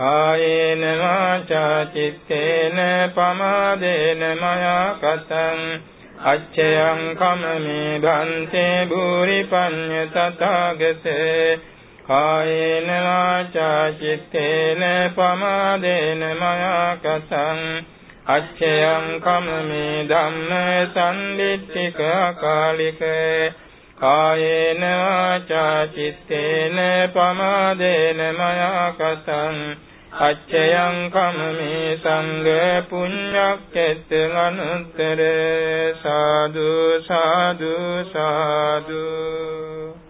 කායේන වාචා චිත්තේන පමාදේන මයා කතං අච්චයං කමමේ භන්තේ භූරි පඤ්ඤ තථාගතේ කායේන වාචා චිත්තේන පමාදේන මයා කතං අච්චයං කමමේ ධම්ම සම්දිත්තික අකාලික කායේන වාචා චිත්තේන පමාදේන මයා කතං අච්චයං කමමේ සංඝ පුඤ්ඤක්කෙත් අනුත්තර සාදු සාදු සාදු.